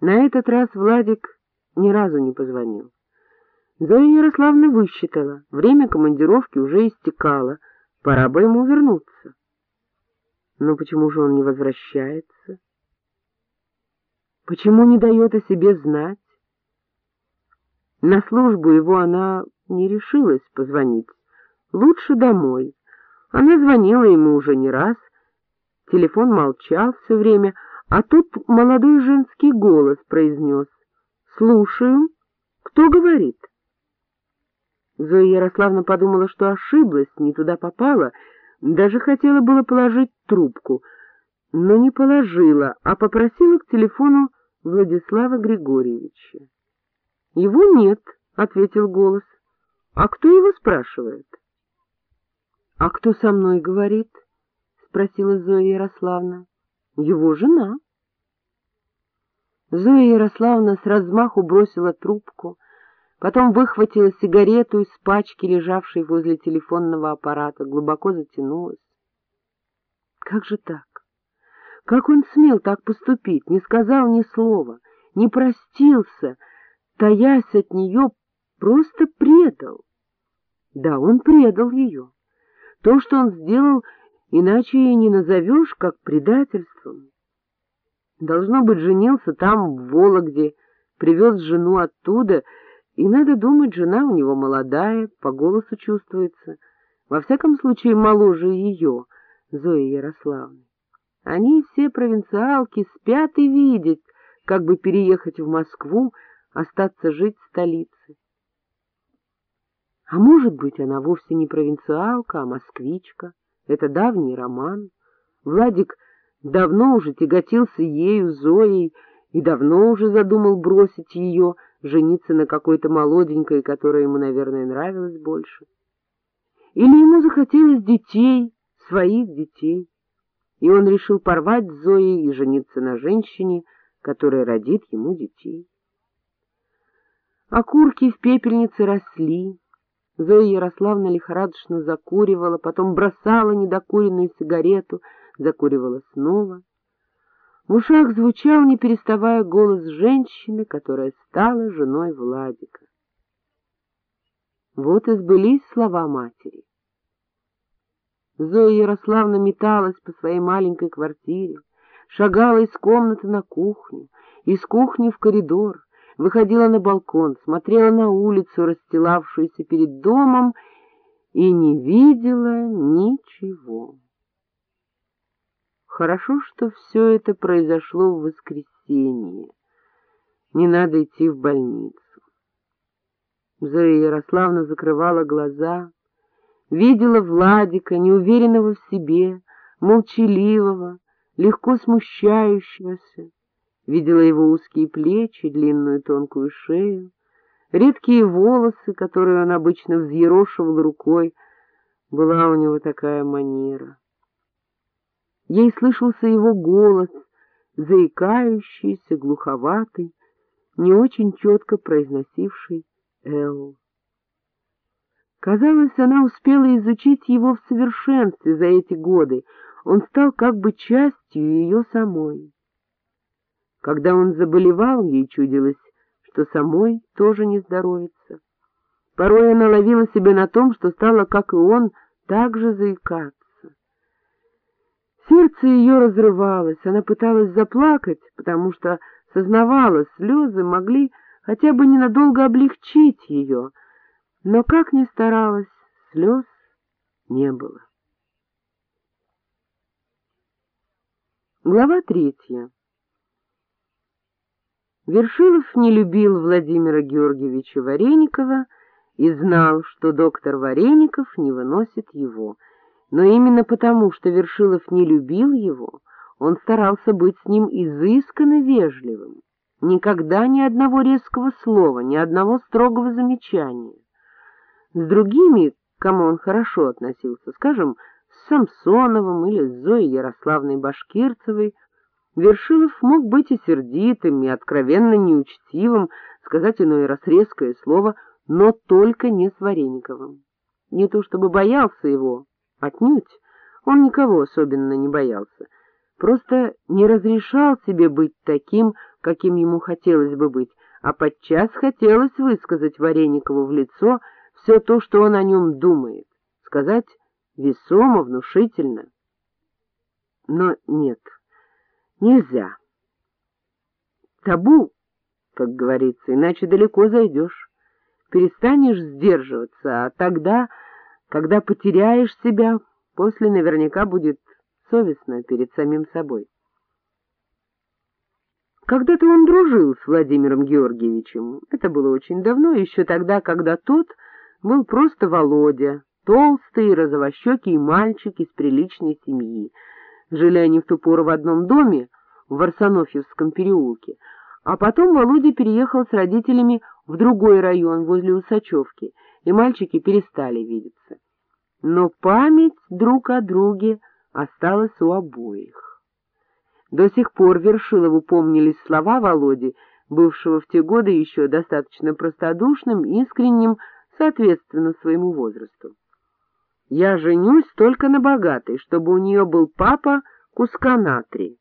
На этот раз Владик ни разу не позвонил. Зоя Ярославна высчитала, время командировки уже истекало, пора бы ему вернуться. Но почему же он не возвращается? Почему не дает о себе знать? На службу его она не решилась позвонить. Лучше домой. Она звонила ему уже не раз. Телефон молчал все время, а тут молодой женский голос произнес. — Слушаю. Кто говорит? Зоя Ярославна подумала, что ошиблась, не туда попала, даже хотела было положить трубку, но не положила, а попросила к телефону Владислава Григорьевича. — Его нет, — ответил голос. — А кто его спрашивает? — А кто со мной говорит? — спросила Зоя Ярославна. — Его жена. Зоя Ярославна с размаху бросила трубку, потом выхватила сигарету из пачки, лежавшей возле телефонного аппарата, глубоко затянулась. Как же так? Как он смел так поступить, не сказал ни слова, не простился, таясь от нее, просто предал? Да, он предал ее. То, что он сделал, иначе и не назовешь, как предательством. Должно быть, женился там, в Вологде, привез жену оттуда, и, надо думать, жена у него молодая, по голосу чувствуется, во всяком случае моложе ее, Зои Ярославны. Они все провинциалки спят и видят, как бы переехать в Москву, остаться жить в столице. А может быть, она вовсе не провинциалка, а москвичка. Это давний роман. Владик давно уже тяготился ею, Зоей, и давно уже задумал бросить ее, жениться на какой-то молоденькой, которая ему, наверное, нравилась больше. Или ему захотелось детей, своих детей и он решил порвать с Зоей и жениться на женщине, которая родит ему детей. Окурки в пепельнице росли. Зоя Ярославна лихорадочно закуривала, потом бросала недокуренную сигарету, закуривала снова. В ушах звучал, не переставая, голос женщины, которая стала женой Владика. Вот и сбылись слова матери. Зоя Ярославна металась по своей маленькой квартире, шагала из комнаты на кухню, из кухни в коридор, выходила на балкон, смотрела на улицу, расстилавшуюся перед домом, и не видела ничего. Хорошо, что все это произошло в воскресенье. Не надо идти в больницу. Зоя Ярославна закрывала глаза, видела Владика, неуверенного в себе, молчаливого, легко смущающегося, видела его узкие плечи, длинную тонкую шею, редкие волосы, которые он обычно взъерошивал рукой, была у него такая манера. Ей слышался его голос, заикающийся, глуховатый, не очень четко произносивший «Эл». Казалось, она успела изучить его в совершенстве за эти годы, он стал как бы частью ее самой. Когда он заболевал, ей чудилось, что самой тоже не здоровится. Порой она ловила себя на том, что стала, как и он, так же заикаться. Сердце ее разрывалось, она пыталась заплакать, потому что сознавала, слезы могли хотя бы ненадолго облегчить ее — но как ни старалась, слез не было. Глава третья Вершилов не любил Владимира Георгиевича Вареникова и знал, что доктор Вареников не выносит его, но именно потому, что Вершилов не любил его, он старался быть с ним изысканно вежливым, никогда ни одного резкого слова, ни одного строгого замечания. С другими, к кому он хорошо относился, скажем, с Самсоновым или с Зоей Ярославной Башкирцевой, Вершилов мог быть и сердитым, и откровенно неучтивым, сказать иное раз резкое слово, но только не с Варениковым. Не то чтобы боялся его, отнюдь, он никого особенно не боялся, просто не разрешал себе быть таким, каким ему хотелось бы быть, а подчас хотелось высказать Вареникову в лицо все то, что он о нем думает, сказать весомо, внушительно. Но нет, нельзя. Табу, как говорится, иначе далеко зайдешь. Перестанешь сдерживаться, а тогда, когда потеряешь себя, после наверняка будет совестно перед самим собой. Когда-то он дружил с Владимиром Георгиевичем. Это было очень давно, еще тогда, когда тот был просто Володя, толстый, розовощекий мальчик из приличной семьи. Жили они в ту пору в одном доме в Варсонофьевском переулке, а потом Володя переехал с родителями в другой район возле Усачевки, и мальчики перестали видеться. Но память друг о друге осталась у обоих. До сих пор Вершилову помнились слова Володи, бывшего в те годы еще достаточно простодушным, искренним, соответственно своему возрасту. «Я женюсь только на богатой, чтобы у нее был папа куска на три».